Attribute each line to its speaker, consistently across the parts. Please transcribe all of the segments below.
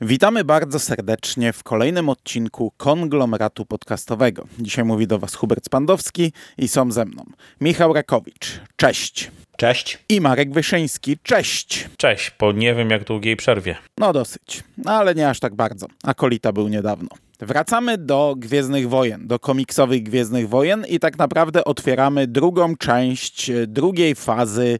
Speaker 1: Witamy bardzo serdecznie w kolejnym odcinku konglomeratu podcastowego. Dzisiaj mówi do Was Hubert Spandowski i są ze mną Michał Rakowicz. Cześć.
Speaker 2: Cześć.
Speaker 1: I Marek Wyszyński. Cześć.
Speaker 3: Cześć, po nie wiem jak długiej przerwie.
Speaker 1: No dosyć, no, ale nie aż tak bardzo. Akolita był niedawno. Wracamy do Gwiezdnych Wojen, do komiksowych Gwiezdnych Wojen i tak naprawdę otwieramy drugą część drugiej fazy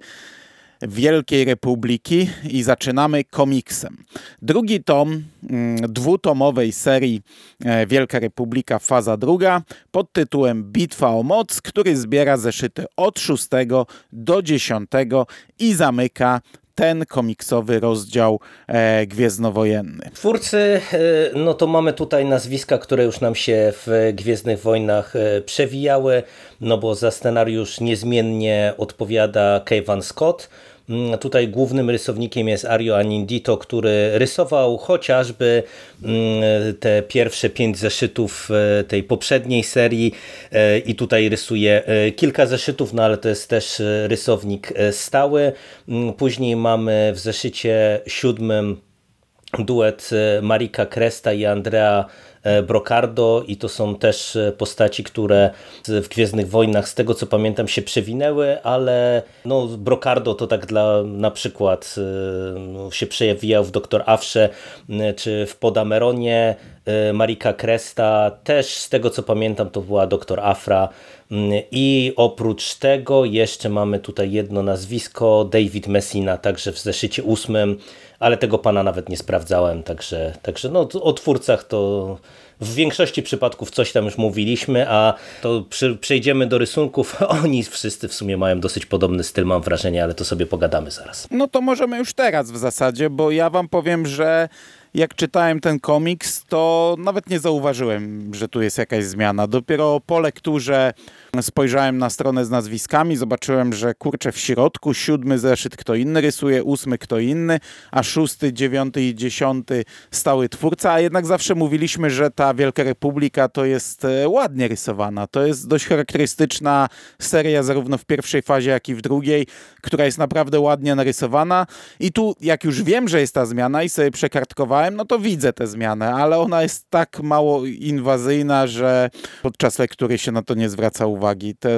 Speaker 1: Wielkiej Republiki i zaczynamy komiksem. Drugi tom mm, dwutomowej serii e, Wielka Republika, faza druga, pod tytułem Bitwa o Moc, który zbiera zeszyty od 6 do 10 i zamyka ten komiksowy rozdział e, gwiezdnowojenny.
Speaker 2: Twórcy, e, no to mamy tutaj nazwiska, które już nam się w Gwiezdnych Wojnach e, przewijały, no bo za scenariusz niezmiennie odpowiada Kevin Scott, tutaj głównym rysownikiem jest Ario Anindito, który rysował chociażby mm, te pierwsze pięć zeszytów e, tej poprzedniej serii e, i tutaj rysuje e, kilka zeszytów, no ale to jest też rysownik stały. Mm, później mamy w zeszycie siódmym duet Marika Cresta i Andrea E, Brocardo i to są też e, postaci, które w Gwiezdnych Wojnach z tego co pamiętam się przewinęły, ale no, Brocardo to tak dla na przykład e, no, się przejawiał w Doktor Afrze czy w Podameronie, Marika Cresta też z tego co pamiętam to była Doktor Afra. I oprócz tego jeszcze mamy tutaj jedno nazwisko David Messina, także w zeszycie ósmym ale tego pana nawet nie sprawdzałem, także, także no, o twórcach to w większości przypadków coś tam już mówiliśmy, a to przy, przejdziemy do rysunków. Oni wszyscy w sumie mają dosyć podobny styl, mam wrażenie, ale to sobie pogadamy zaraz.
Speaker 1: No to możemy już teraz w zasadzie, bo ja wam powiem, że jak czytałem ten komiks, to nawet nie zauważyłem, że tu jest jakaś zmiana. Dopiero po lekturze spojrzałem na stronę z nazwiskami, zobaczyłem, że kurczę w środku siódmy zeszyt kto inny rysuje, ósmy kto inny, a szósty, dziewiąty i dziesiąty stały twórca, a jednak zawsze mówiliśmy, że ta Wielka Republika to jest e, ładnie rysowana. To jest dość charakterystyczna seria zarówno w pierwszej fazie, jak i w drugiej, która jest naprawdę ładnie narysowana i tu jak już wiem, że jest ta zmiana i sobie przekartkowałem, no to widzę tę zmianę, ale ona jest tak mało inwazyjna, że podczas lektury się na to nie zwraca uwagi uwagi. Te,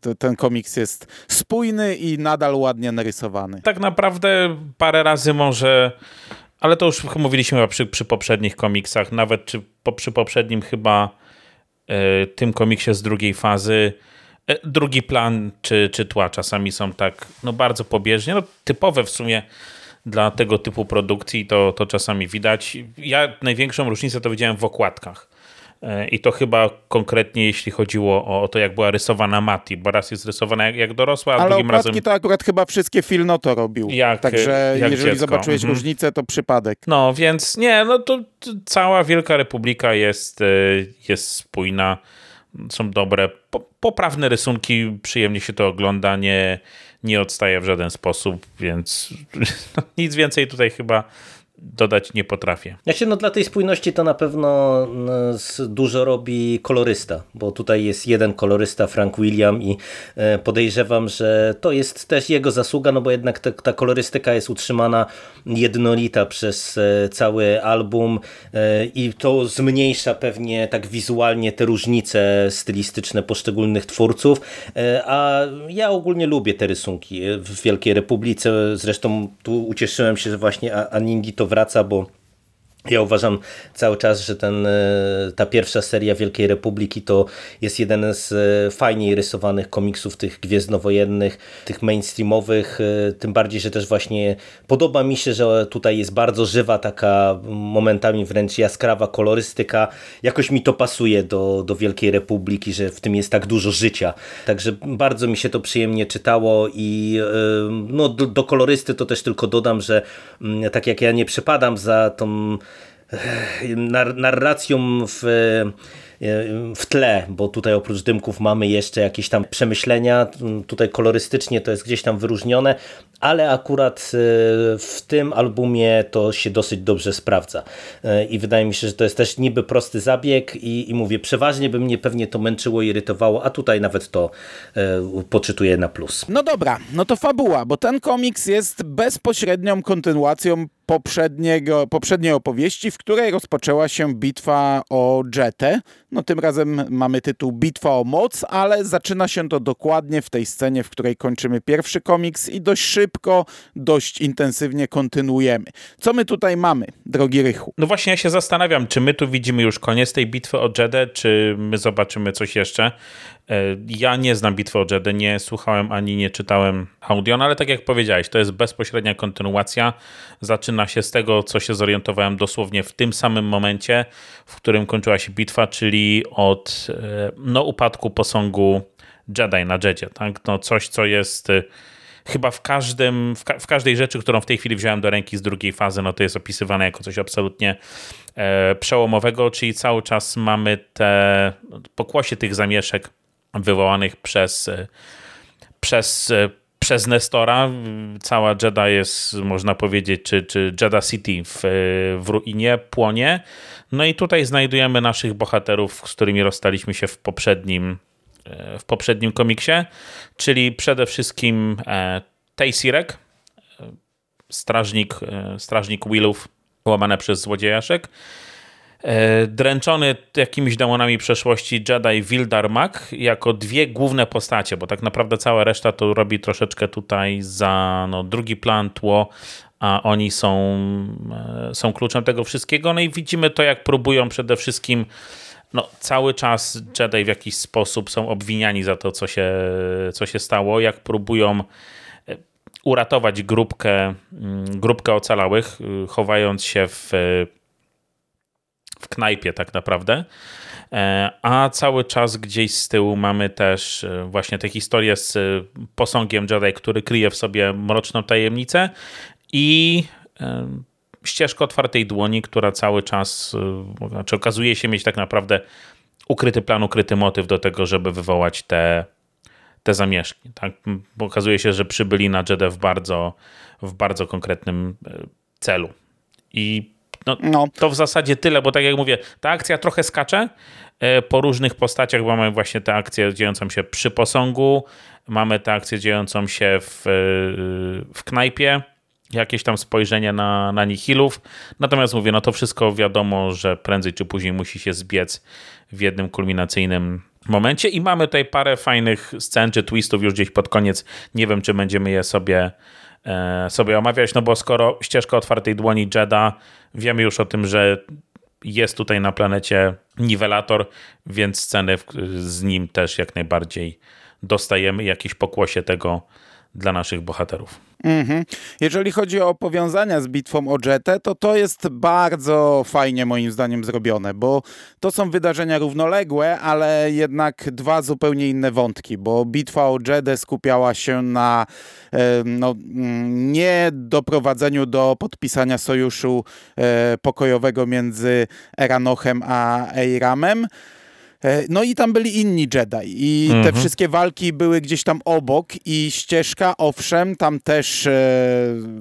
Speaker 1: te, ten komiks jest spójny i nadal ładnie narysowany.
Speaker 3: Tak naprawdę parę razy może, ale to już mówiliśmy przy, przy poprzednich komiksach, nawet czy po, przy poprzednim chyba y, tym komiksie z drugiej fazy y, drugi plan czy, czy tła czasami są tak no, bardzo pobieżnie, no, typowe w sumie dla tego typu produkcji, to, to czasami widać. Ja największą różnicę to widziałem w okładkach E, I to chyba konkretnie jeśli chodziło o to, jak była rysowana Mati, bo raz jest rysowana jak, jak dorosła, a
Speaker 1: Ale
Speaker 3: drugim
Speaker 1: razem... to akurat chyba wszystkie Filno to robił. Jak, Także jak jeżeli dziecko. zobaczyłeś mhm. różnicę, to przypadek.
Speaker 3: No, więc nie, no to cała Wielka Republika jest, e, jest spójna, są dobre, poprawne rysunki, przyjemnie się to ogląda, nie, nie odstaje w żaden sposób, więc no, nic więcej tutaj chyba dodać nie potrafię.
Speaker 2: Ja się no dla tej spójności to na pewno no, dużo robi kolorysta, bo tutaj jest jeden kolorysta, Frank William i e, podejrzewam, że to jest też jego zasługa, no bo jednak ta, ta kolorystyka jest utrzymana jednolita przez e, cały album e, i to zmniejsza pewnie tak wizualnie te różnice stylistyczne poszczególnych twórców, a ja ogólnie lubię te rysunki w Wielkiej Republice, zresztą tu ucieszyłem się, że właśnie Anindi to wraca, bo ja uważam cały czas, że ten, e, ta pierwsza seria Wielkiej Republiki to jest jeden z e, fajniej rysowanych komiksów tych gwiezdnowojennych, tych mainstreamowych, e, tym bardziej, że też właśnie podoba mi się, że tutaj jest bardzo żywa taka momentami wręcz jaskrawa kolorystyka, jakoś mi to pasuje do, do Wielkiej Republiki, że w tym jest tak dużo życia, także bardzo mi się to przyjemnie czytało i no, do, do kolorysty to też tylko dodam, że mm, tak jak ja nie przepadam za tą narracją w, w tle, bo tutaj oprócz dymków mamy jeszcze jakieś tam przemyślenia, tutaj kolorystycznie to jest gdzieś tam wyróżnione, ale akurat e, w tym albumie to się dosyć dobrze sprawdza e, i wydaje mi się, że to jest też niby prosty zabieg i, i mówię, przeważnie by mnie pewnie to męczyło irytowało, a tutaj nawet to e, poczytuję na plus.
Speaker 1: No dobra, no to fabuła, bo ten komiks jest bezpośrednią kontynuacją poprzedniego, poprzedniej opowieści, w której rozpoczęła się bitwa o Jetę. No tym razem mamy tytuł Bitwa o moc, ale zaczyna się to dokładnie w tej scenie, w której kończymy pierwszy komiks i dość szybko, dość intensywnie kontynuujemy. Co my tutaj mamy, drogi Rychu?
Speaker 3: No właśnie ja się zastanawiam, czy my tu widzimy już koniec tej bitwy o Jedę, czy my zobaczymy coś jeszcze. E, ja nie znam bitwy o Jedę, nie słuchałem ani nie czytałem audio, no ale tak jak powiedziałeś, to jest bezpośrednia kontynuacja. Zaczyna się z tego, co się zorientowałem dosłownie w tym samym momencie, w którym kończyła się bitwa, czyli od e, no, upadku posągu Jedi na Jedzie. Tak? No, coś, co jest e, chyba w każdym, w, ka w, każdej rzeczy, którą w tej chwili wziąłem do ręki z drugiej fazy, no to jest opisywane jako coś absolutnie e, przełomowego, czyli cały czas mamy te pokłosie tych zamieszek wywołanych przez, e, przez, e, przez Nestora. Cała Jeddah jest, można powiedzieć, czy, czy Jeddah City w, w ruinie, płonie. No i tutaj znajdujemy naszych bohaterów, z którymi rozstaliśmy się w poprzednim, e, w poprzednim komiksie, czyli przede wszystkim Taysirek, strażnik, strażnik Willów, łamane przez złodziejaszek, E, dręczony jakimiś demonami przeszłości Jedi Wildar Mak jako dwie główne postacie, bo tak naprawdę cała reszta to robi troszeczkę tutaj za no, drugi plan, tło, a oni są, e, są kluczem tego wszystkiego. No i widzimy to, jak próbują przede wszystkim no, cały czas Jedi w jakiś sposób są obwiniani za to, co się, co się stało, jak próbują e, uratować grupkę, mm, grupkę ocalałych, chowając się w w knajpie tak naprawdę. E, a cały czas gdzieś z tyłu mamy też e, właśnie tę historię z e, posągiem Jedi, który kryje w sobie mroczną tajemnicę i ścieżkę otwartej dłoni, która cały czas, znaczy okazuje się mieć tak naprawdę ukryty plan, ukryty motyw do tego, żeby wywołać te, te zamieszki. Tak? Okazuje się, że przybyli na Jedę w bardzo, w bardzo konkretnym celu. I no, no, To w zasadzie tyle, bo tak jak mówię, ta akcja trochę skacze e, po różnych postaciach, bo mamy właśnie tę akcję dziejącą się przy posągu, mamy tę akcję dziejącą się w, e, w knajpie, jakieś tam spojrzenie na, na nihilów. Natomiast mówię, no to wszystko wiadomo, że prędzej czy później musi się zbiec w jednym kulminacyjnym momencie i mamy tutaj parę fajnych scen czy twistów już gdzieś pod koniec. Nie wiem, czy będziemy je sobie sobie omawiać, no bo skoro ścieżka otwartej dłoni Jeda, wiemy już o tym, że jest tutaj na planecie niwelator, więc sceny z nim też jak najbardziej dostajemy. Jakieś pokłosie tego dla naszych bohaterów.
Speaker 1: Mhm. Jeżeli chodzi o powiązania z bitwą o Jetę, to to jest bardzo fajnie moim zdaniem zrobione, bo to są wydarzenia równoległe, ale jednak dwa zupełnie inne wątki, bo bitwa o Jetę skupiała się na e, no, mm, nie doprowadzeniu do podpisania sojuszu e, pokojowego między Eranochem a Eiramem, no i tam byli inni Jedi i mhm. te wszystkie walki były gdzieś tam obok i ścieżka, owszem, tam też e,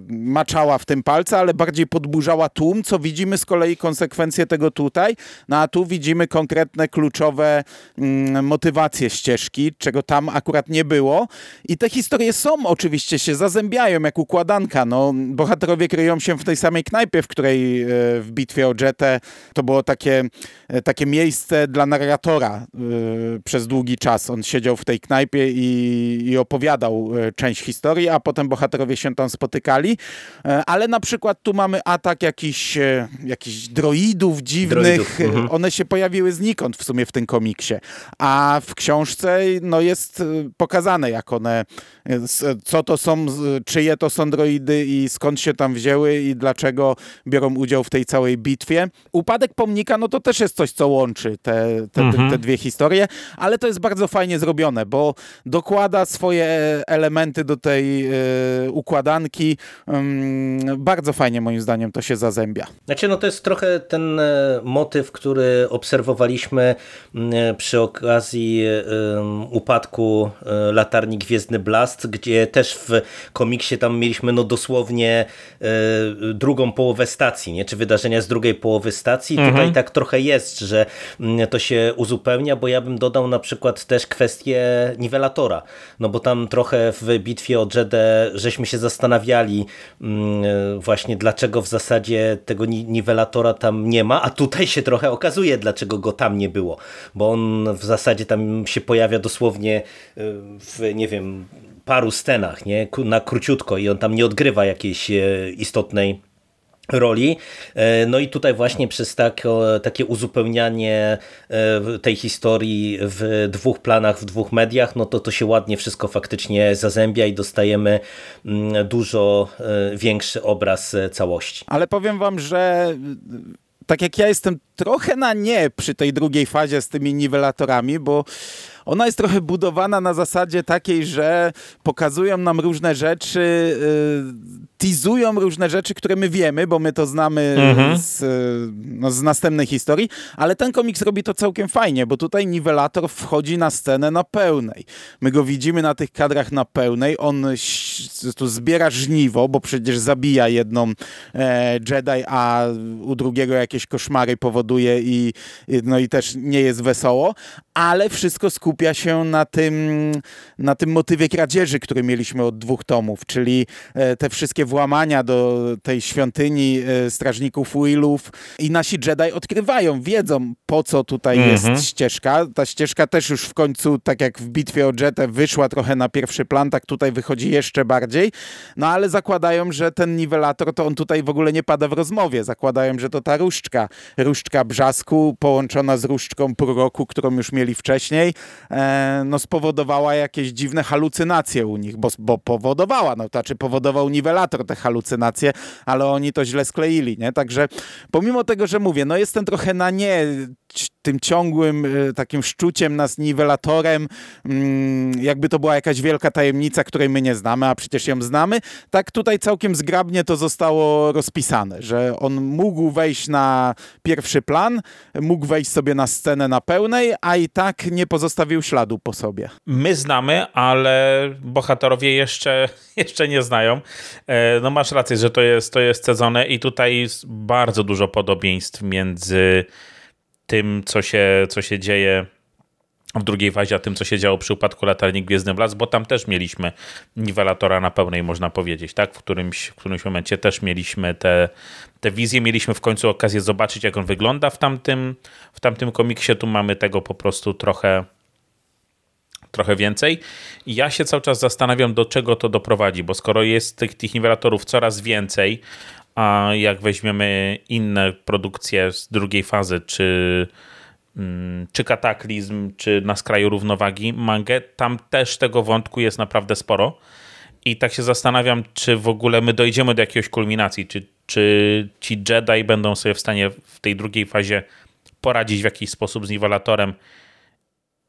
Speaker 1: maczała w tym palce, ale bardziej podburzała tłum, co widzimy z kolei konsekwencje tego tutaj. No a tu widzimy konkretne, kluczowe mm, motywacje ścieżki, czego tam akurat nie było. I te historie są, oczywiście się zazębiają jak układanka. No, bohaterowie kryją się w tej samej knajpie, w której e, w bitwie o Jetę to było takie, e, takie miejsce dla narratora y, przez długi czas. On siedział w tej knajpie i, i opowiadał y, część historii, a potem bohaterowie się tam spotykali. Y, ale na przykład tu mamy atak jakichś, y, jakichś droidów dziwnych. Droidów. Mhm. One się pojawiły znikąd w sumie w tym komiksie. A w książce no, jest pokazane, jak one, co to są, czyje to są droidy i skąd się tam wzięły i dlaczego biorą udział w tej całej bitwie. Upadek pomnika, no to też jest coś, co łączy te, te, mhm. Te dwie historie, ale to jest bardzo fajnie zrobione, bo dokłada swoje elementy do tej y, układanki. bardzo fajnie moim zdaniem to się zazębia.
Speaker 2: Znaczy, no to jest trochę ten e, motyw, który obserwowaliśmy przy okazji upadku e, latarni Gwiezdny Blast, gdzie też w komiksie tam mieliśmy no dosłownie drugą połowę stacji, nie? czy wydarzenia z drugiej połowy stacji. Mhm. Tutaj tak trochę jest, że to się uzupełnia, bo ja bym dodał na przykład też kwestię niwelatora, no bo tam trochę w bitwie o Jedę żeśmy się zastanawiali mm, właśnie dlaczego w zasadzie tego niwelatora tam nie ma, a tutaj się trochę okazuje dlaczego go tam nie było, bo on w zasadzie tam się pojawia dosłownie y, w nie wiem paru scenach, nie? na króciutko i on tam nie odgrywa jakiejś e, istotnej roli. E, no i tutaj właśnie przez tak, takie uzupełnianie e, tej historii w dwóch planach, w dwóch mediach, no to to się ładnie wszystko faktycznie zazębia i dostajemy mm, dużo większy obraz całości.
Speaker 1: Ale powiem wam, że tak jak ja jestem trochę na nie przy tej drugiej fazie z tymi niwelatorami, bo ona jest trochę budowana na zasadzie takiej, że pokazują nam różne rzeczy, yy, teasują różne rzeczy, które my wiemy, bo my to znamy mhm. z, no, z następnej historii, ale ten komiks robi to całkiem fajnie, bo tutaj niwelator wchodzi na scenę na pełnej. My go widzimy na tych kadrach na pełnej, on tu zbiera żniwo, bo przecież zabija jedną e, Jedi, a u drugiego jakieś koszmary powoduje i, no i też nie jest wesoło, ale wszystko skupia się na tym, na tym motywie kradzieży, który mieliśmy od dwóch tomów, czyli e, te wszystkie włamania do tej świątyni e, strażników Willów i nasi Jedi odkrywają, wiedzą po co tutaj mhm. jest ścieżka. Ta ścieżka też już w końcu, tak jak w bitwie o Jetę, wyszła trochę na pierwszy plan, tak tutaj wychodzi jeszcze bardziej, no ale zakładają, że ten niwelator to on tutaj w ogóle nie pada w rozmowie. Zakładają, że to ta różdżka, różdżka brzasku połączona z różdżką proroku, którą już mieli wcześniej, no spowodowała jakieś dziwne halucynacje u nich, bo, bo powodowała, no to znaczy powodował niwelator te halucynacje, ale oni to źle skleili, nie? Także pomimo tego, że mówię, no jestem trochę na nie tym ciągłym e, takim szczuciem nas niwelatorem, mm, jakby to była jakaś wielka tajemnica, której my nie znamy, a przecież ją znamy, tak tutaj całkiem zgrabnie to zostało rozpisane, że on mógł wejść na pierwszy plan, mógł wejść sobie na scenę na pełnej, a i tak nie pozostawił śladu po sobie.
Speaker 3: My znamy, ale bohaterowie jeszcze, jeszcze nie znają. E, no masz rację, że to jest, to jest sezone i tutaj jest bardzo dużo podobieństw między tym, co się, co się dzieje w drugiej fazie, a tym, co się działo przy upadku latarni Gwiezdny Las, bo tam też mieliśmy niwelatora na pełnej, można powiedzieć, tak? W którymś, w którymś momencie też mieliśmy te, te wizje, mieliśmy w końcu okazję zobaczyć, jak on wygląda w tamtym, w tamtym komiksie. Tu mamy tego po prostu trochę, trochę więcej. I ja się cały czas zastanawiam, do czego to doprowadzi, bo skoro jest tych, tych coraz więcej, a jak weźmiemy inne produkcje z drugiej fazy, czy, mm, czy Kataklizm, czy Na skraju równowagi, mangę, tam też tego wątku jest naprawdę sporo. I tak się zastanawiam, czy w ogóle my dojdziemy do jakiejś kulminacji, czy, czy ci Jedi będą sobie w stanie w tej drugiej fazie poradzić w jakiś sposób z niwelatorem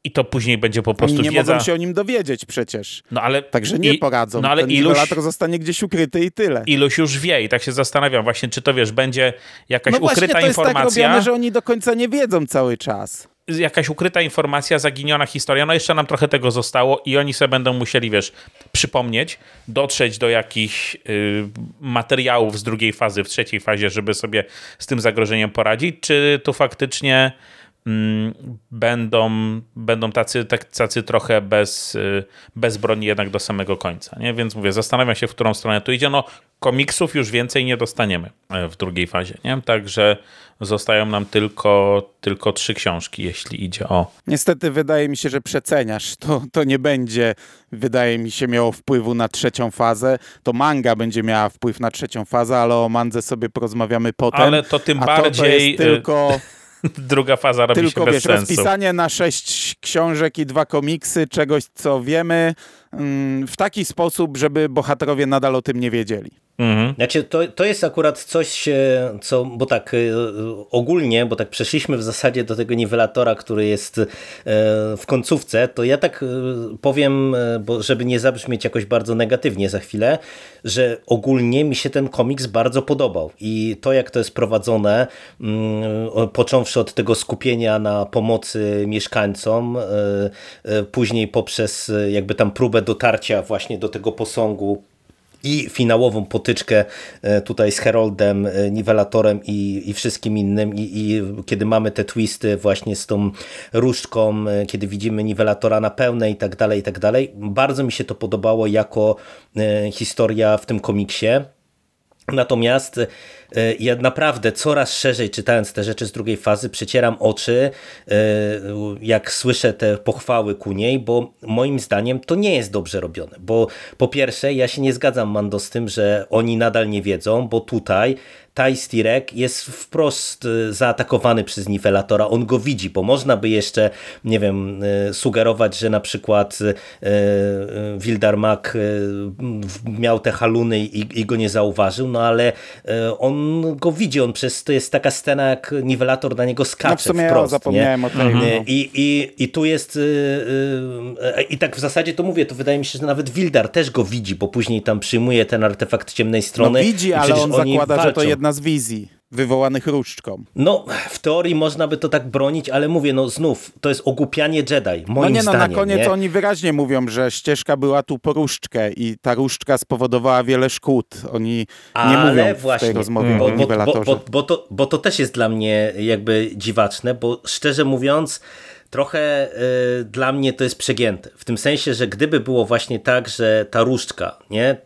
Speaker 3: i to później będzie po prostu
Speaker 1: Oni nie
Speaker 3: wiedza...
Speaker 1: mogą się o nim dowiedzieć przecież.
Speaker 3: No ale...
Speaker 1: Także nie i, poradzą. No ale Ten iluś, zostanie gdzieś ukryty i tyle.
Speaker 3: Iluś już wie i tak się zastanawiam właśnie, czy to wiesz, będzie jakaś
Speaker 1: no
Speaker 3: ukryta
Speaker 1: to jest
Speaker 3: informacja...
Speaker 1: tak robione, że oni do końca nie wiedzą cały czas.
Speaker 3: Jakaś ukryta informacja, zaginiona historia, no jeszcze nam trochę tego zostało i oni sobie będą musieli, wiesz, przypomnieć, dotrzeć do jakichś y, materiałów z drugiej fazy, w trzeciej fazie, żeby sobie z tym zagrożeniem poradzić, czy tu faktycznie będą, będą tacy, tacy trochę bez, y, bezbronni jednak do samego końca. Nie? Więc mówię, zastanawiam się, w którą stronę to idzie. No, komiksów już więcej nie dostaniemy e, w drugiej fazie. Nie? Także zostają nam tylko, tylko trzy książki, jeśli idzie o.
Speaker 1: Niestety wydaje mi się, że przeceniasz. To, to nie będzie, wydaje mi się, miało wpływu na trzecią fazę. To manga będzie miała wpływ na trzecią fazę, ale o mandze sobie porozmawiamy potem.
Speaker 3: Ale to tym bardziej. To, to jest
Speaker 1: y, tylko.
Speaker 3: druga faza robi
Speaker 1: Tylko,
Speaker 3: się bez
Speaker 1: wiesz,
Speaker 3: sensu.
Speaker 1: rozpisanie na sześć książek i dwa komiksy, czegoś, co wiemy, w taki sposób, żeby bohaterowie nadal o tym nie wiedzieli.
Speaker 2: Mhm. Znaczy, to, to jest akurat coś, e, co, bo tak e, ogólnie, bo tak przeszliśmy w zasadzie do tego niwelatora, który jest e, w końcówce, to ja tak powiem, bo żeby nie zabrzmieć jakoś bardzo negatywnie za chwilę, że ogólnie mi się ten komiks bardzo podobał i to jak to jest prowadzone, mm, począwszy od tego skupienia na pomocy mieszkańcom, później poprzez jakby tam próbę dotarcia właśnie do tego posągu i finałową potyczkę e, tutaj z Heroldem, e, Niwelatorem i, i wszystkim innym I, i kiedy mamy te twisty właśnie z tą różdżką, e, kiedy widzimy Niwelatora na pełne i tak dalej, i tak dalej. Bardzo mi się to podobało jako historia w tym komiksie. Natomiast ja naprawdę coraz szerzej czytając te rzeczy z drugiej fazy przecieram oczy, jak słyszę te pochwały ku niej, bo moim zdaniem to nie jest dobrze robione, bo po pierwsze ja się nie zgadzam Mando z tym, że oni nadal nie wiedzą, bo tutaj Tajstirek jest wprost y, zaatakowany przez Nivelatora. On go widzi, bo można by jeszcze, nie wiem, sugerować, że na przykład Wildarmak miał te haluny i, i go nie zauważył, no ale on go widzi, on przez, to jest taka scena, jak Nivelator na niego skacze no w
Speaker 1: sumie
Speaker 2: wprost.
Speaker 1: Ja zapomniałem
Speaker 2: nie?
Speaker 1: o tym. No.
Speaker 2: I, i, I tu jest i tak w zasadzie to mówię, to wydaje mi się, że nawet Wildar też go widzi, bo później tam przyjmuje ten artefakt ciemnej strony.
Speaker 1: No widzi, ale on zakłada, walczą. że to jedna z wizji wywołanych różdżką.
Speaker 2: No, w teorii można by to tak bronić, ale mówię, no znów, to jest ogłupianie Jedi, moim
Speaker 1: No nie, no
Speaker 2: zdaniem,
Speaker 1: na koniec
Speaker 2: nie?
Speaker 1: oni wyraźnie mówią, że ścieżka była tu po różdżkę i ta różdżka spowodowała wiele szkód. Oni ale nie mówią właśnie, w tej rozmowie bo, o bo, bo,
Speaker 2: bo, bo, to, bo to też jest dla mnie jakby dziwaczne, bo szczerze mówiąc trochę y, dla mnie to jest przegięte. W tym sensie, że gdyby było właśnie tak, że ta różdżka, nie,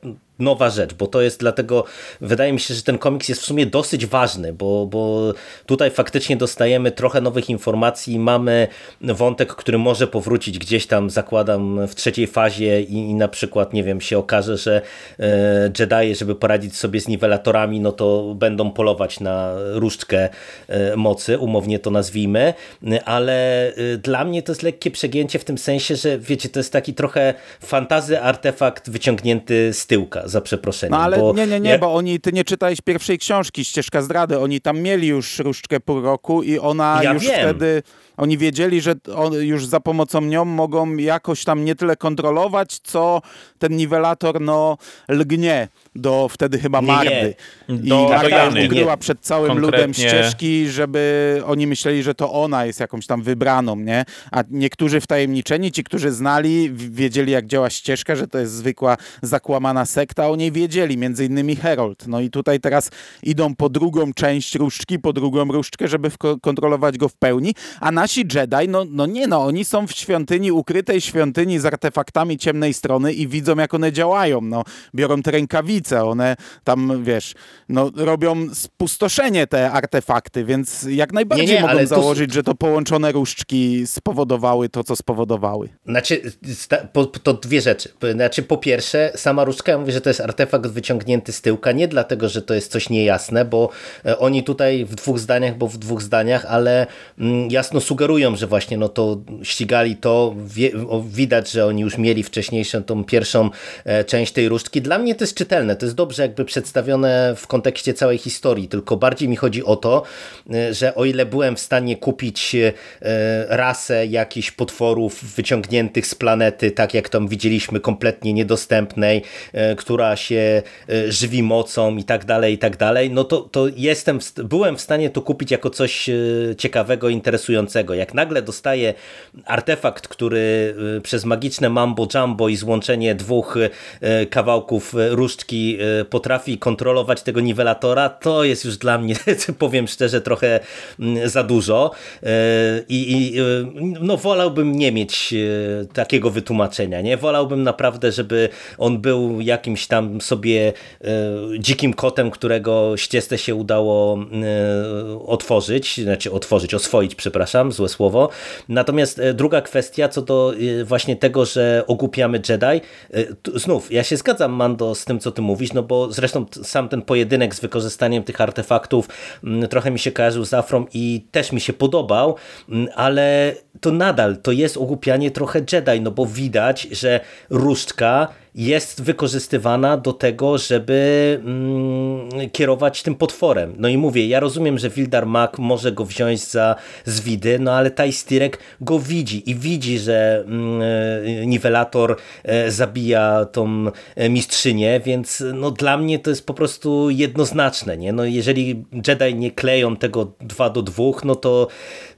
Speaker 2: nowa rzecz, bo to jest dlatego, wydaje mi się, że ten komiks jest w sumie dosyć ważny, bo, bo tutaj faktycznie dostajemy trochę nowych informacji, mamy wątek, który może powrócić gdzieś tam, zakładam, w trzeciej fazie i, i na przykład, nie wiem, się okaże, że e, Jedi, żeby poradzić sobie z niwelatorami, no to będą polować na różdżkę e, mocy, umownie to nazwijmy, ale e, dla mnie to jest lekkie przegięcie w tym sensie, że wiecie, to jest taki trochę fantazy artefakt wyciągnięty z tyłka, za przeproszeniem.
Speaker 1: No ale
Speaker 2: bo
Speaker 1: nie, nie, nie, bo oni, ty nie czytałeś pierwszej książki, Ścieżka Zdrady, oni tam mieli już różdżkę pół roku i ona
Speaker 2: ja
Speaker 1: już
Speaker 2: wiem.
Speaker 1: wtedy oni wiedzieli, że już za pomocą nią mogą jakoś tam nie tyle kontrolować, co ten niwelator no lgnie do wtedy chyba Mardy.
Speaker 3: Nie. Do,
Speaker 1: I Marda ukryła przed całym Konkretnie... ludem ścieżki, żeby oni myśleli, że to ona jest jakąś tam wybraną, nie? A niektórzy wtajemniczeni, ci, którzy znali, wiedzieli jak działa ścieżka, że to jest zwykła zakłamana sekta, o niej wiedzieli, między innymi Herold. No i tutaj teraz idą po drugą część różdżki, po drugą różdżkę, żeby kontrolować go w pełni, a nasi Jedi, no, no nie no, oni są w świątyni, ukrytej świątyni z artefaktami ciemnej strony i widzą jak one działają, no. Biorą te rękawice, one tam, wiesz, no robią spustoszenie te artefakty, więc jak najbardziej nie, nie, mogą założyć, że to połączone różdżki spowodowały to, co spowodowały.
Speaker 2: Znaczy, to dwie rzeczy. Znaczy, po pierwsze, sama różdżka, ja mówię, że to jest artefakt wyciągnięty z tyłka, nie dlatego, że to jest coś niejasne, bo e, oni tutaj w dwóch zdaniach, bo w dwóch zdaniach, ale mm, jasno sugerują, że właśnie no to ścigali to, wie, widać, że oni już mieli wcześniejszą tą pierwszą e, część tej różdżki. Dla mnie to jest czytelne, to jest dobrze jakby przedstawione w kontekście całej historii, tylko bardziej mi chodzi o to, e, że o ile byłem w stanie kupić rasę jakichś potworów wyciągniętych z planety, tak jak tam widzieliśmy, kompletnie niedostępnej, która się żywi mocą i tak dalej, i tak dalej, no to, to jestem, byłem w stanie to kupić jako coś ciekawego, interesującego. Jak nagle dostaję artefakt, który y, przez magiczne mambo jumbo i złączenie dwóch y, kawałków różdżki y, potrafi kontrolować tego niwelatora, to jest już dla mnie, powiem szczerze, trochę mm, za dużo. I, i no wolałbym nie mieć takiego wytłumaczenia, nie? Wolałbym naprawdę, żeby on był jakimś tam sobie dzikim kotem, którego ścieżce się udało otworzyć, znaczy otworzyć, oswoić, przepraszam, złe słowo. Natomiast e, druga kwestia co do e, właśnie tego, że ogłupiamy Jedi, e, znów, ja się zgadzam, Mando, z tym, co ty mówisz, no bo zresztą sam ten pojedynek z wykorzystaniem tych artefaktów trochę mi się kojarzył z Afrom i też mi się podobał, ale to nadal, to jest ogłupianie trochę Jedi, no bo widać, że różdżka jest wykorzystywana do tego, żeby mm, kierować tym potworem. No i mówię, ja rozumiem, że Wildar Mak może go wziąć za zwidy, no ale Tajstirek go widzi i widzi, że mm, niwelator e, zabija tą e, mistrzynię, więc no dla mnie to jest po prostu jednoznaczne. Nie? No jeżeli Jedi nie kleją tego dwa do dwóch, no to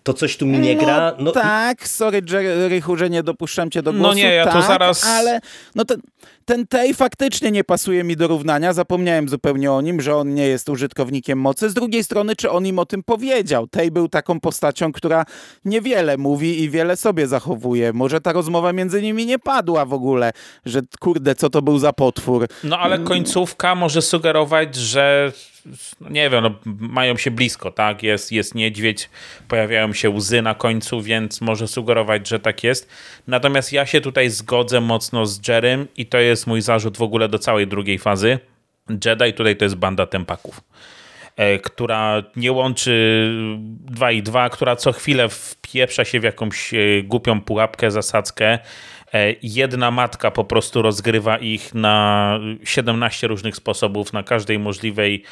Speaker 2: to coś tu mi nie
Speaker 1: no
Speaker 2: gra.
Speaker 1: No tak, sorry Rychu, że nie dopuszczam cię do no głosu.
Speaker 3: No nie, ja
Speaker 1: tak,
Speaker 3: to zaraz...
Speaker 1: Ale no ten, ten Tej faktycznie nie pasuje mi do równania, zapomniałem zupełnie o nim, że on nie jest użytkownikiem mocy. Z drugiej strony, czy on im o tym powiedział? Tej był taką postacią, która niewiele mówi i wiele sobie zachowuje. Może ta rozmowa między nimi nie padła w ogóle, że kurde, co to był za potwór.
Speaker 3: No ale końcówka może sugerować, że no nie wiem, no, mają się blisko, tak? Jest, jest niedźwiedź, pojawiają się łzy na końcu, więc może sugerować, że tak jest. Natomiast ja się tutaj zgodzę mocno z Jerem i to jest mój zarzut w ogóle do całej drugiej fazy. Jedi tutaj to jest banda tempaków e, która nie łączy 2 i 2, która co chwilę wpieprza się w jakąś e, głupią pułapkę, zasadzkę. E, jedna matka po prostu rozgrywa ich na 17 różnych sposobów, na każdej możliwej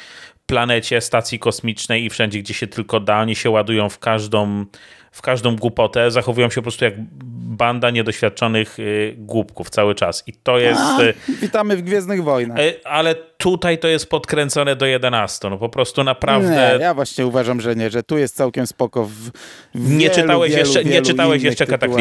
Speaker 3: planecie, stacji kosmicznej i wszędzie, gdzie się tylko da. Oni się ładują w każdą, w każdą głupotę, zachowują się po prostu jak banda niedoświadczonych y, głupków cały czas. I to jest... A,
Speaker 1: y, witamy w Gwiezdnych Wojnach. Y,
Speaker 3: ale tutaj to jest podkręcone do 11. No po prostu naprawdę...
Speaker 1: Nie, ja właśnie uważam, że nie, że tu jest całkiem spoko w, w
Speaker 3: nie wielu, czytałeś wielu, jeszcze, wielu Nie czytałeś jeszcze tytułach.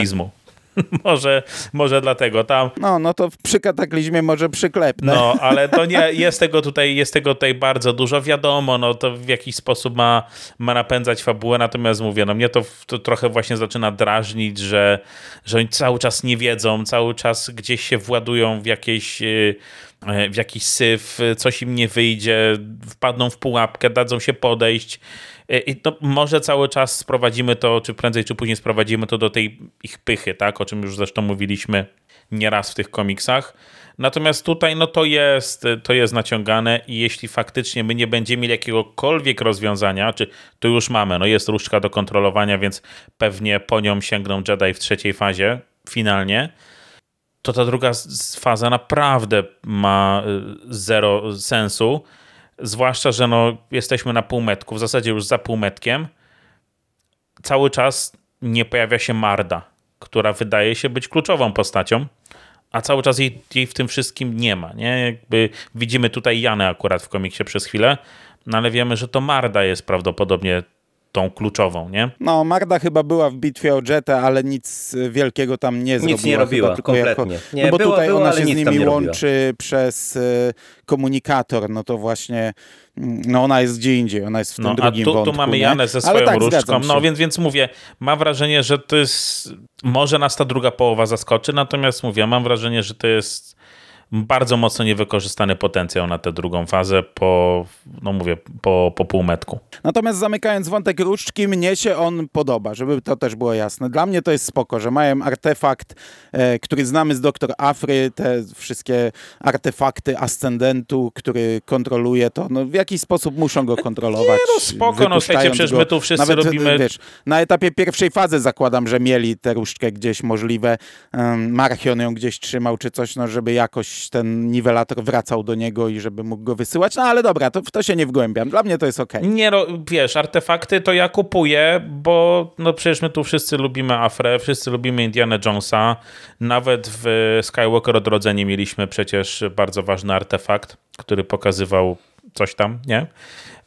Speaker 3: Może, może dlatego tam.
Speaker 1: No, no to przy kataklizmie może przyklepne.
Speaker 3: No, ale to nie, jest tego tutaj, jest tego tutaj bardzo dużo. Wiadomo, no to w jakiś sposób ma, ma napędzać fabułę, natomiast mówię, no mnie to, to trochę właśnie zaczyna drażnić, że, że oni cały czas nie wiedzą, cały czas gdzieś się władują w jakieś y, w jakiś syf, coś im nie wyjdzie, wpadną w pułapkę, dadzą się podejść E, I to może cały czas sprowadzimy to, czy prędzej czy później sprowadzimy to do tej ich pychy, tak? O czym już zresztą mówiliśmy nieraz w tych komiksach. Natomiast tutaj no to jest, to jest naciągane i jeśli faktycznie my nie będziemy mieli jakiegokolwiek rozwiązania, czy to już mamy, no jest różdżka do kontrolowania, więc pewnie po nią sięgną Jedi w trzeciej fazie, finalnie, to ta druga faza naprawdę ma y, zero sensu Zwłaszcza, że no, jesteśmy na półmetku, w zasadzie już za półmetkiem. Cały czas nie pojawia się Marda, która wydaje się być kluczową postacią, a cały czas jej, jej w tym wszystkim nie ma. Nie? Jakby widzimy tutaj Janę akurat w komiksie przez chwilę, no ale wiemy, że to Marda jest prawdopodobnie tą kluczową, nie?
Speaker 1: No, Marda chyba była w bitwie o Jetę, ale nic wielkiego tam nie zrobiła.
Speaker 2: Nic nie robiła, chyba, tylko kompletnie. Jako,
Speaker 1: nie, no bo była, tutaj była, ona się z nimi łączy przez y, komunikator, no to właśnie no ona jest gdzie indziej, ona jest w tym no, drugim
Speaker 3: a tu,
Speaker 1: wątku,
Speaker 3: tu mamy Janę ze swoją tak, różdżką, no więc, więc mówię, mam wrażenie, że to jest, może nas ta druga połowa zaskoczy, natomiast mówię, mam wrażenie, że to jest bardzo mocno niewykorzystany potencjał na tę drugą fazę po, no mówię, po, po półmetku.
Speaker 1: Natomiast zamykając wątek różdżki, mnie się on podoba, żeby to też było jasne. Dla mnie to jest spoko, że mają artefakt, e, który znamy z Doktor Afry, te wszystkie artefakty ascendentu, który kontroluje to. No, w jakiś sposób muszą go kontrolować. Nie,
Speaker 3: no spoko, no słuchajcie, przecież my tu wszyscy Nawet, robimy... Wiesz,
Speaker 1: na etapie pierwszej fazy zakładam, że mieli tę różdżkę gdzieś możliwe. Um, Marchion ją gdzieś trzymał, czy coś, no żeby jakoś ten niwelator wracał do niego i żeby mógł go wysyłać. No ale dobra, to w to się nie wgłębiam. Dla mnie to jest ok.
Speaker 3: Nie, no, wiesz, artefakty to ja kupuję, bo no przecież my tu wszyscy lubimy Afrę, wszyscy lubimy Indiana Jonesa. Nawet w Skywalker Odrodzenie mieliśmy przecież bardzo ważny artefakt, który pokazywał coś tam, nie?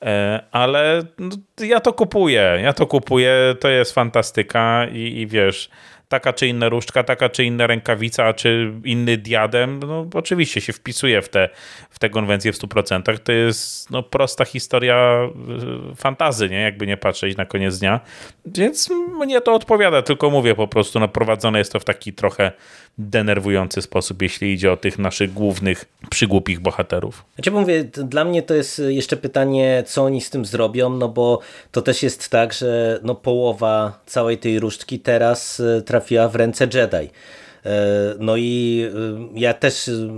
Speaker 3: E, ale no, ja to kupuję, ja to kupuję, to jest fantastyka i, i wiesz, taka czy inna różdżka, taka czy inna rękawica, czy inny diadem, no oczywiście się wpisuje w te, w te konwencje w 100%. To jest no, prosta historia y, fantazy, nie? jakby nie patrzeć na koniec dnia. Więc mnie to odpowiada, tylko mówię po prostu, no, prowadzone jest to w taki trochę denerwujący sposób, jeśli idzie o tych naszych głównych, przygłupich bohaterów.
Speaker 2: Znaczy mówię, dla mnie to jest jeszcze pytanie, co oni z tym zrobią, no bo to też jest tak, że no połowa całej tej różdżki teraz y, trafiła w ręce Jedi. E, no i y, ja też y,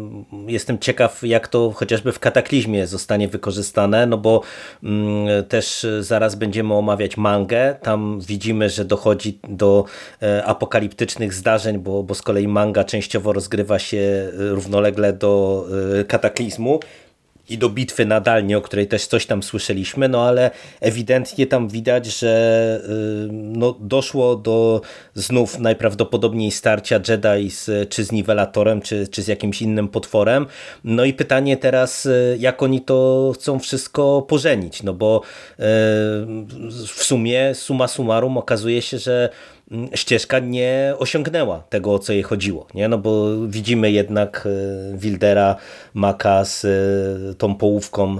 Speaker 2: jestem ciekaw, jak to chociażby w kataklizmie zostanie wykorzystane, no bo mm, też zaraz będziemy omawiać mangę. Tam widzimy, że dochodzi do e, apokaliptycznych zdarzeń, bo, bo z kolei manga częściowo rozgrywa się y, równolegle do kataklizmu i do bitwy nadalnie, o której też coś tam słyszeliśmy, no ale ewidentnie tam widać, że y, no, doszło do znów najprawdopodobniej starcia Jedi z, czy z niwelatorem, czy, czy z jakimś innym potworem. No i pytanie teraz, y, jak oni to chcą wszystko pożenić, no bo y, w sumie, suma summarum okazuje się, że ścieżka nie osiągnęła tego, o co jej chodziło. Nie? No bo widzimy jednak e, Wildera Maka z e, tą połówką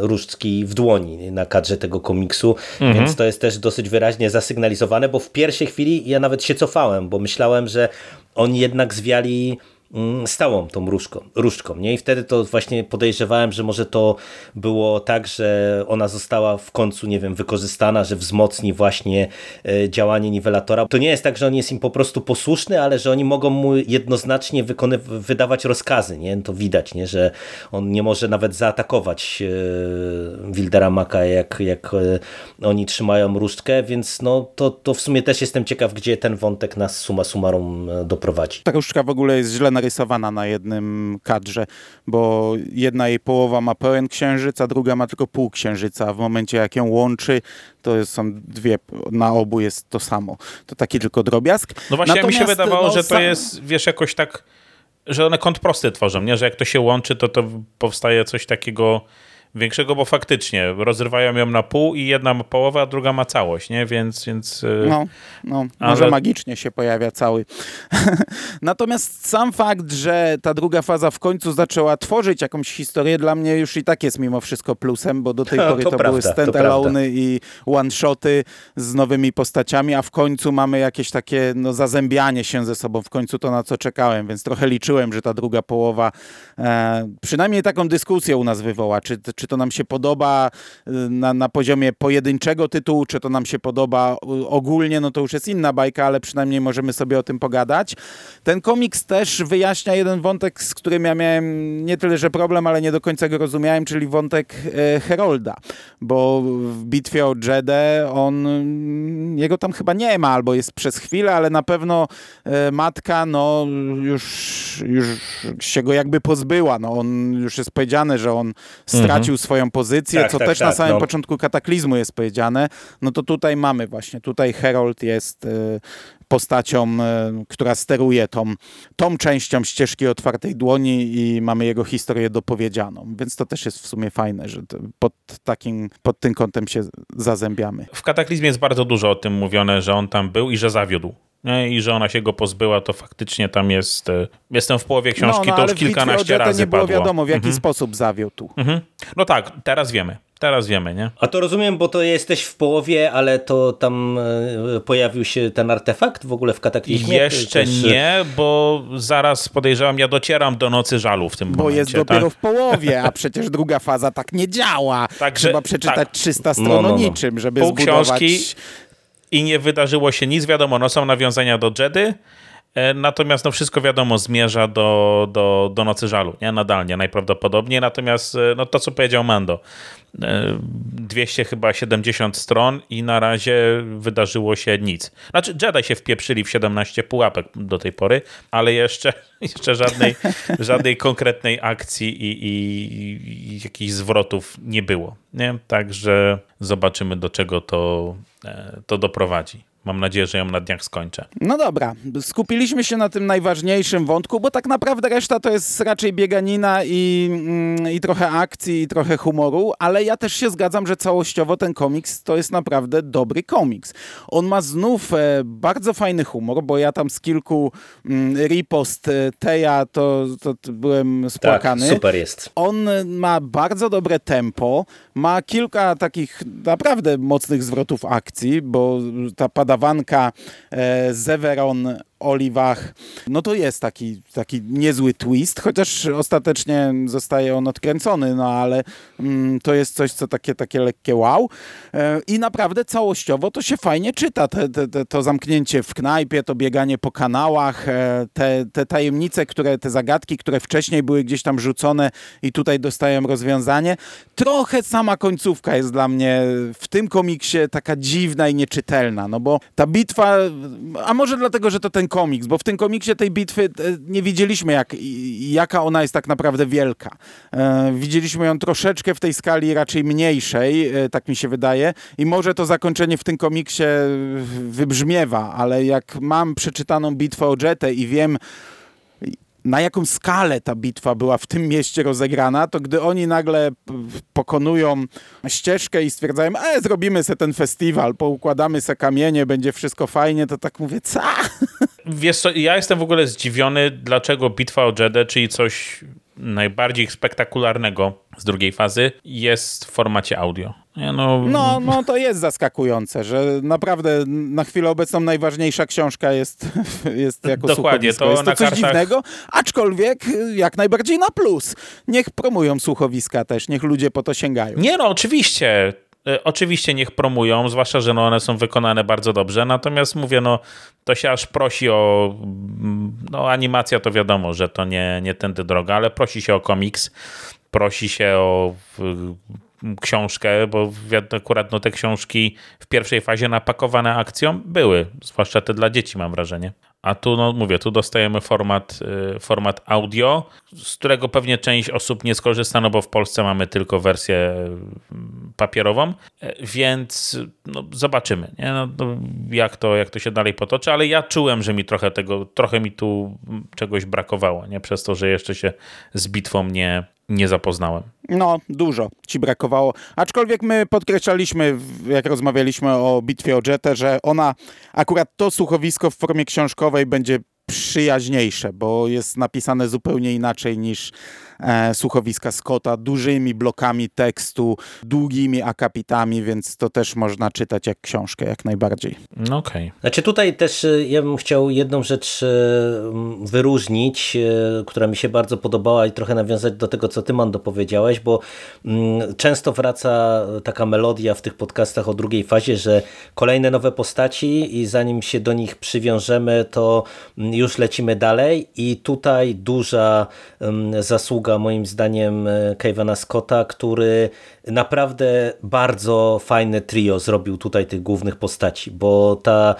Speaker 2: różdżki w dłoni na kadrze tego komiksu, mhm. więc to jest też dosyć wyraźnie zasygnalizowane, bo w pierwszej chwili ja nawet się cofałem, bo myślałem, że oni jednak zwiali stałą tą różką, różdżką. Nie? I wtedy to właśnie podejrzewałem, że może to było tak, że ona została w końcu, nie wiem, wykorzystana, że wzmocni właśnie e, działanie niwelatora. To nie jest tak, że on jest im po prostu posłuszny, ale że oni mogą mu jednoznacznie wydawać rozkazy. Nie? To widać, nie? że on nie może nawet zaatakować e, Wildera Maka, jak, jak e, oni trzymają różdżkę, więc no, to, to w sumie też jestem ciekaw, gdzie ten wątek nas suma summarum doprowadzi.
Speaker 1: Ta różdżka w ogóle jest źle narysowana na jednym kadrze, bo jedna jej połowa ma pełen księżyc, a druga ma tylko pół księżyca. W momencie jak ją łączy, to są dwie, na obu jest to samo. To taki tylko drobiazg.
Speaker 3: No właśnie Natomiast, mi się wydawało, no, że to sam... jest, wiesz, jakoś tak, że one kąt prosty tworzą, nie? Że jak to się łączy, to to powstaje coś takiego większego, bo faktycznie rozrywają ją na pół i jedna ma połowę, a druga ma całość, nie? Więc... więc y,
Speaker 1: no, no ale... może magicznie się pojawia cały. Natomiast sam fakt, że ta druga faza w końcu zaczęła tworzyć jakąś historię, dla mnie już i tak jest mimo wszystko plusem, bo do tej pory to, to prawda, były stand-alone i one-shoty z nowymi postaciami, a w końcu mamy jakieś takie no, zazębianie się ze sobą, w końcu to na co czekałem, więc trochę liczyłem, że ta druga połowa e, przynajmniej taką dyskusję u nas wywoła, czy, czy to nam się podoba y, na, na poziomie pojedynczego tytułu, czy to nam się podoba y, ogólnie, no to już jest inna bajka, ale przynajmniej możemy sobie o tym pogadać. Ten komiks też wyjaśnia jeden wątek, z którym ja miałem nie tyle, że problem, ale nie do końca go rozumiałem, czyli wątek e, Herolda, bo w bitwie o Jedę on, jego tam chyba nie ma, albo jest przez chwilę, ale na pewno matka, no już, już się go jakby pozbyła, no on już jest powiedziane, że on stracił mhm swoją pozycję, tak, co tak, też tak, na samym no. początku kataklizmu jest powiedziane, no to tutaj mamy właśnie, tutaj Herold jest y, postacią, y, która steruje tą, tą częścią ścieżki otwartej dłoni i mamy jego historię dopowiedzianą, więc to też jest w sumie fajne, że pod takim, pod tym kątem się zazębiamy.
Speaker 3: W kataklizmie jest bardzo dużo o tym mówione, że on tam był i że zawiódł? I że ona się go pozbyła, to faktycznie tam jest. E, jestem w połowie książki, no, no, to już kilkanaście razy
Speaker 1: nie było
Speaker 3: padło.
Speaker 1: wiadomo, w jaki mhm. sposób zawiódł. Mhm.
Speaker 3: No tak, teraz wiemy. Teraz wiemy, nie?
Speaker 2: A to rozumiem, bo to jesteś w połowie, ale to tam e, pojawił się ten artefakt w ogóle w kataklizmie?
Speaker 3: Jeszcze też... nie, bo zaraz podejrzewam, ja docieram do Nocy Żalu w tym
Speaker 1: bo
Speaker 3: momencie.
Speaker 1: Bo jest dopiero tak? w połowie, a przecież druga faza tak nie działa. Także, Trzeba przeczytać tak. 300 stron no, no, no. niczym, żeby Pół zbudować... książki
Speaker 3: i nie wydarzyło się nic. Wiadomo, no są nawiązania do Jedy, e, Natomiast no wszystko wiadomo zmierza do, do, do Nocy Żalu, nie? Nadal nie, najprawdopodobniej. Natomiast e, no to, co powiedział Mando, 200 e, chyba 70 stron i na razie wydarzyło się nic. Znaczy Jedi się wpieprzyli w 17 pułapek do tej pory, ale jeszcze, jeszcze żadnej, żadnej konkretnej akcji i, i, i jakichś zwrotów nie było. Nie? Także zobaczymy do czego to, to doprowadzi. Mam nadzieję, że ją na dniach skończę.
Speaker 1: No dobra, skupiliśmy się na tym najważniejszym wątku, bo tak naprawdę reszta to jest raczej bieganina i, mm, i trochę akcji, i trochę humoru, ale ja też się zgadzam, że całościowo ten komiks to jest naprawdę dobry komiks. On ma znów e, bardzo fajny humor, bo ja tam z kilku mm, ripost e, Teja to, to, to, byłem spłakany.
Speaker 2: Tak, super jest.
Speaker 1: On ma bardzo dobre tempo, ma kilka takich naprawdę mocnych zwrotów akcji, bo ta padawanka e, Zeveron oliwach, no to jest taki, taki niezły twist, chociaż ostatecznie zostaje on odkręcony, no ale mm, to jest coś, co takie, takie lekkie wow. E, I naprawdę całościowo to się fajnie czyta. Te, te, te, to zamknięcie w knajpie, to bieganie po kanałach, e, te, te tajemnice, które, te zagadki, które wcześniej były gdzieś tam rzucone i tutaj dostają rozwiązanie. Trochę sama końcówka jest dla mnie w tym komiksie taka dziwna i nieczytelna, no bo ta bitwa, a może dlatego, że to ten komiks, bo w tym komiksie tej bitwy e, nie widzieliśmy, jak, jaka ona jest tak naprawdę wielka. E, widzieliśmy ją troszeczkę w tej skali raczej mniejszej, e, tak mi się wydaje, i może to zakończenie w tym komiksie wybrzmiewa, ale jak mam przeczytaną bitwę o Jetę i wiem, na jaką skalę ta bitwa była w tym mieście rozegrana, to gdy oni nagle pokonują ścieżkę i stwierdzają, e, zrobimy se ten festiwal, poukładamy se kamienie, będzie wszystko fajnie, to tak mówię, co?
Speaker 3: Wiesz co, ja jestem w ogóle zdziwiony, dlaczego bitwa o Jedę, czyli coś najbardziej spektakularnego z drugiej fazy, jest w formacie audio.
Speaker 1: No... no, no to jest zaskakujące, że naprawdę na chwilę obecną najważniejsza książka jest, jest jako Dokładnie, słuchowisko. To jest to coś kartach... dziwnego, aczkolwiek jak najbardziej na plus. Niech promują słuchowiska też, niech ludzie po to sięgają.
Speaker 3: Nie no, oczywiście. E, oczywiście niech promują, zwłaszcza, że no one są wykonane bardzo dobrze, natomiast mówię, no to się aż prosi o no animacja to wiadomo, że to nie, nie tędy droga, ale prosi się o komiks, prosi się o książkę, bo akurat no, te książki w pierwszej fazie napakowane akcją były, zwłaszcza te dla dzieci mam wrażenie. A tu, no mówię, tu dostajemy format, y, format audio, z którego pewnie część osób nie skorzysta, no bo w Polsce mamy tylko wersję y, papierową, y, więc no, zobaczymy, nie? No, no, jak, to, jak to się dalej potoczy, ale ja czułem, że mi trochę tego, trochę mi tu czegoś brakowało, nie? Przez to, że jeszcze się z bitwą nie, nie zapoznałem.
Speaker 1: No, dużo ci brakowało. Aczkolwiek my podkreślaliśmy, jak rozmawialiśmy o bitwie o Jetę, że ona, akurat to słuchowisko w formie książkowej będzie przyjaźniejsze, bo jest napisane zupełnie inaczej niż e, słuchowiska Scotta, dużymi blokami tekstu, długimi akapitami, więc to też można czytać jak książkę, jak najbardziej.
Speaker 2: No okej. Okay. Znaczy tutaj też e, ja bym chciał jedną rzecz e, wyróżnić, e, która mi się bardzo podobała i trochę nawiązać do tego, co ty, Mando, powiedziałeś, bo mm, często wraca taka melodia w tych podcastach o drugiej fazie, że kolejne nowe postaci i zanim się do nich przywiążemy, to mm, już lecimy dalej i tutaj duża zasługa moim zdaniem Kevina Scotta, który naprawdę bardzo fajne trio zrobił tutaj tych głównych postaci, bo ta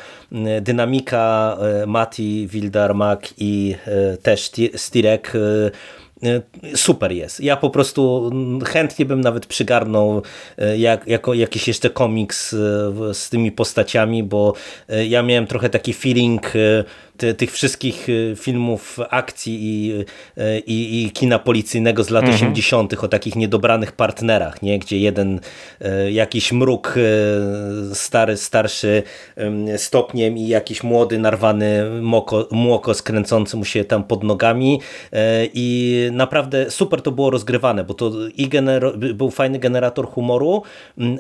Speaker 2: dynamika e, Mati, Wildar, Mac i e, też Stirek e, super jest. Ja po prostu chętnie bym nawet przygarnął jak, jako jakiś jeszcze komiks z tymi postaciami, bo ja miałem trochę taki feeling ty, tych wszystkich y, filmów akcji i, y, i, i kina policyjnego z lat mhm. 80. o takich niedobranych partnerach, nie? gdzie jeden y, jakiś mruk stary, starszy stopniem i jakiś młody, narwany moko, młoko skręcący mu się tam pod nogami i naprawdę super to było rozgrywane, bo to i był fajny generator humoru,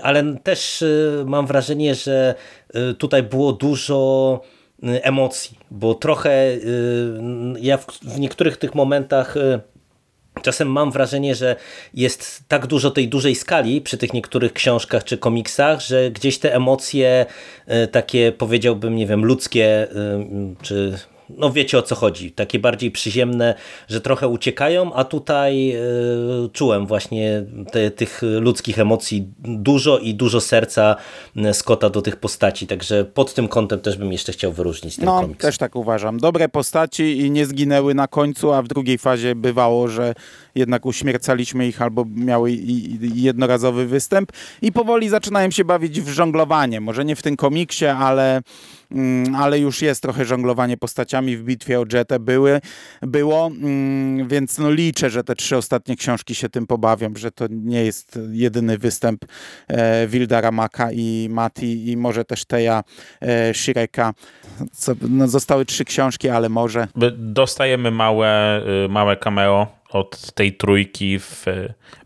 Speaker 2: ale też mam wrażenie, że tutaj było dużo emocji, bo trochę y, ja w niektórych tych momentach y, Czasem mam wrażenie, że jest tak dużo tej dużej skali przy tych niektórych książkach czy komiksach, że gdzieś te emocje takie powiedziałbym, nie wiem, ludzkie czy no wiecie o co chodzi, takie bardziej przyziemne, że trochę uciekają, a tutaj y, czułem właśnie te, tych ludzkich emocji dużo i dużo serca e, Scotta do tych postaci, także pod tym kątem też bym jeszcze chciał wyróżnić ten
Speaker 1: no,
Speaker 2: komiks.
Speaker 1: też tak uważam. Dobre postaci i nie zginęły na końcu, a w drugiej fazie bywało, że jednak uśmiercaliśmy ich albo miały jednorazowy występ i powoli zaczynają się bawić w żonglowanie. Może nie w tym komiksie, ale ale już jest trochę żonglowanie postaciami w bitwie o Jetę były, było, mm, więc no liczę, że te trzy ostatnie książki się tym pobawią, że to nie jest jedyny występ e, Wildara Maka i Mati i może też Teja e, Shireka. Co, no, zostały trzy książki, ale może.
Speaker 3: Dostajemy małe, y, małe cameo od tej trójki w,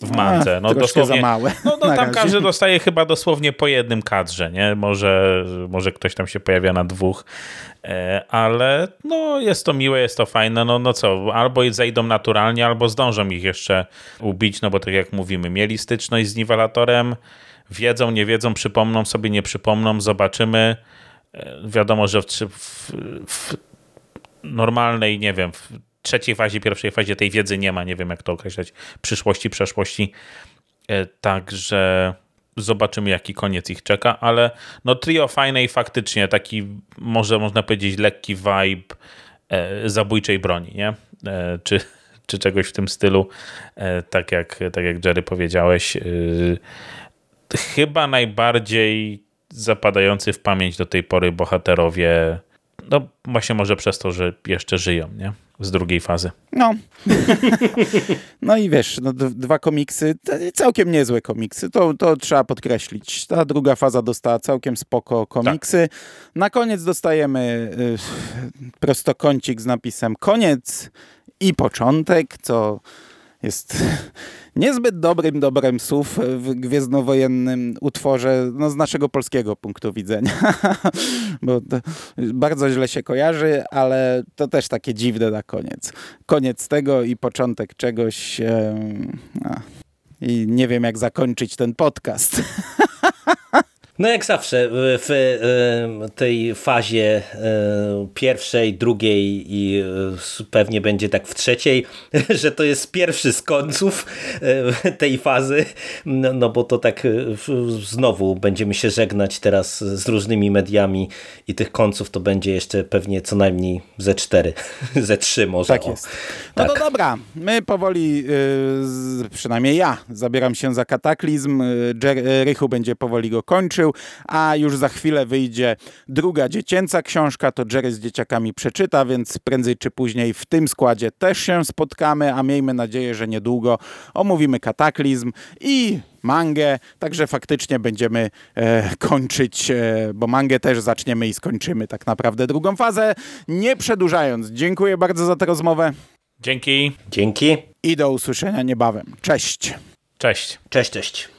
Speaker 3: w Madze.
Speaker 1: No, dosłownie, za małe.
Speaker 3: No, no tam każdy dostaje chyba dosłownie po jednym kadrze, nie? Może, może ktoś tam się pojawia na dwóch, e, ale no jest to miłe, jest to fajne, no, no co, albo zejdą naturalnie, albo zdążą ich jeszcze ubić, no bo tak jak mówimy, mieli styczność z niwelatorem, wiedzą, nie wiedzą, przypomną sobie, nie przypomną, zobaczymy. E, wiadomo, że w, w, w normalnej, nie wiem, w trzeciej fazie, pierwszej fazie tej wiedzy nie ma, nie wiem jak to określać, przyszłości, przeszłości. E, także zobaczymy jaki koniec ich czeka, ale no trio fajne i faktycznie taki może można powiedzieć lekki vibe e, zabójczej broni, nie? E, czy, czy czegoś w tym stylu, tak jak, tak jak Jerry powiedziałeś. Chyba najbardziej zapadający w pamięć do tej pory bohaterowie No właśnie może przez to, że jeszcze żyją, nie? Z drugiej fazy.
Speaker 1: No. no i wiesz, no, dwa komiksy, całkiem niezłe komiksy, to, to trzeba podkreślić. Ta druga faza dostała całkiem spoko komiksy. Tak. Na koniec dostajemy y, prostokącik z napisem koniec i początek, co jest niezbyt dobrym dobrem słów w gwiezdnowojennym utworze no, z naszego polskiego punktu widzenia. Bo bardzo źle się kojarzy, ale to też takie dziwne na koniec. Koniec tego i początek czegoś. E, I nie wiem, jak zakończyć ten podcast.
Speaker 2: No jak zawsze w tej fazie pierwszej, drugiej i pewnie będzie tak w trzeciej, że to jest pierwszy z końców tej fazy, no, no bo to tak znowu będziemy się żegnać teraz z różnymi mediami i tych końców to będzie jeszcze pewnie co najmniej ze cztery, ze trzy może.
Speaker 1: Tak jest. No tak. to dobra, my powoli, przynajmniej ja, zabieram się za kataklizm, Rychu będzie powoli go kończył, a już za chwilę wyjdzie druga dziecięca książka, to Jerry z dzieciakami przeczyta, więc prędzej czy później w tym składzie też się spotkamy, a miejmy nadzieję, że niedługo omówimy kataklizm i mangę, także faktycznie będziemy e, kończyć, e, bo mangę też zaczniemy i skończymy tak naprawdę drugą fazę. Nie przedłużając, dziękuję bardzo za tę rozmowę.
Speaker 3: Dzięki.
Speaker 2: Dzięki.
Speaker 1: I do usłyszenia niebawem. Cześć.
Speaker 3: Cześć.
Speaker 2: Cześć, cześć.